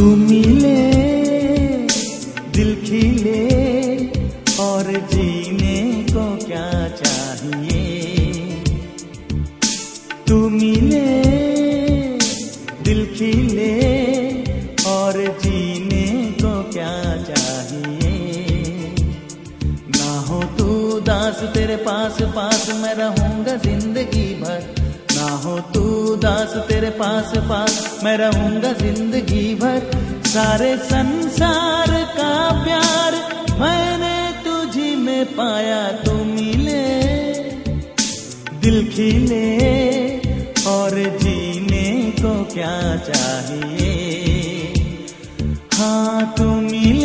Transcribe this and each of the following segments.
तू मिले, दिल खिले और जीने को क्या चाहिए? तू मिले, दिल खिले और जीने को क्या चाहिए? ना हो तू दास तेरे पास पास मैं रहूँगा ज़िंदगी भर। हो तू दास तेरे पास पास, मैं रहूँगा ज़िंदगी भर। सारे संसार का प्यार मैंने तुझी में पाया, तू मिले। दिल खिले और जीने को क्या चाहिए? हाँ तू मिले।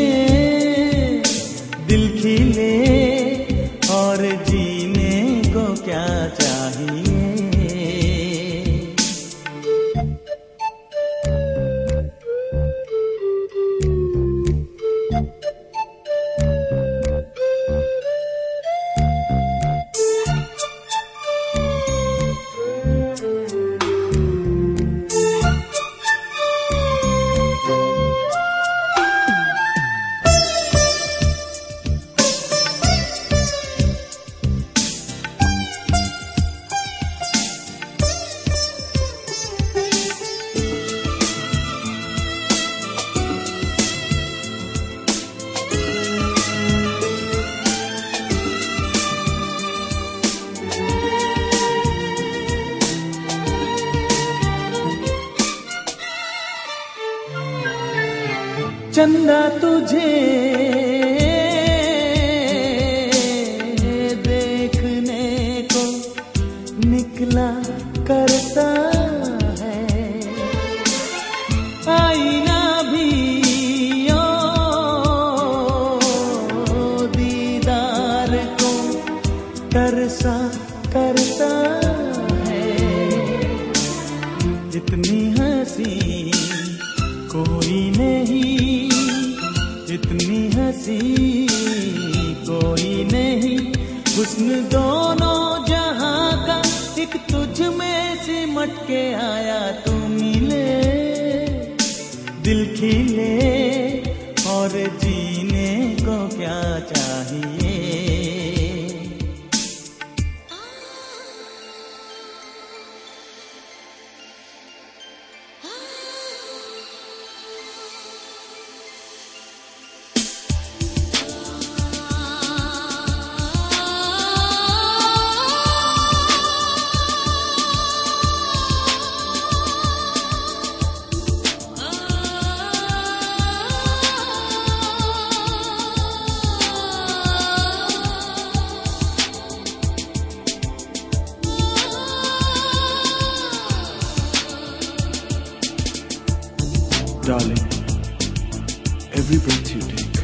चंदा तुझे देखने को निकला करता है। आईना भी ओ दीदार को तरसा करता है। जितनी हँसी कोई नहीं, इतनी हसी कोई नहीं। हुस्न दोनों जहाँ का एक तुझ में सिमट के आया तू मिले। दिल खिले और जीने को क्या चाहिए? Darling, every breath you take,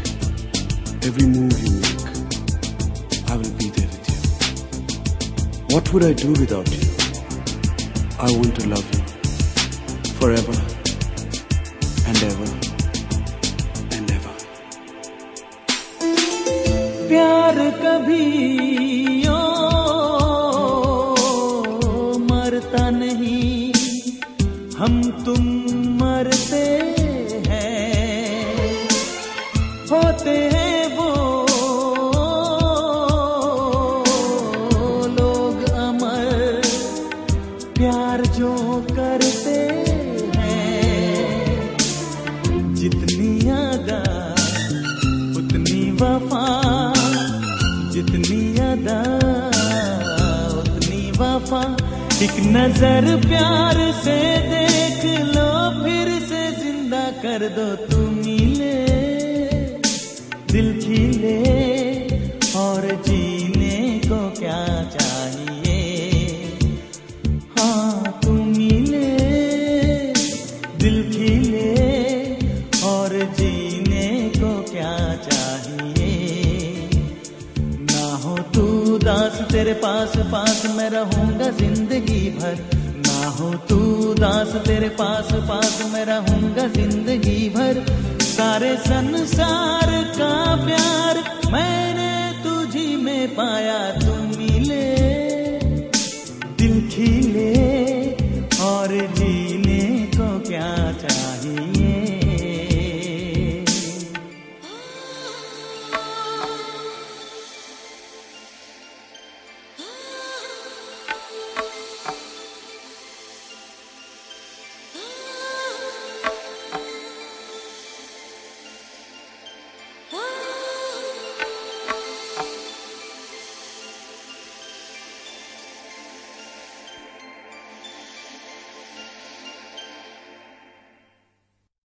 every move you make, I will be there with you. What would I do without you? I want to love you forever and ever and ever. प्यार कभी करते हैं। जितनी अदा, उतनी वफा, जितनी अदा, उतनी वफा। एक नज़र प्यार से देख लो, फिर से ज़िंदा कर दो तुम मिले दिल खिले। दास तेरे पास पास मैं रहूँगा ज़िंदगी भर। ना हो तू दास तेरे पास पास मैं रहूँगा ज़िंदगी भर। सारे संसार का प्यार मैंने तुझी में पाया तू मिले। दिल खिले और जी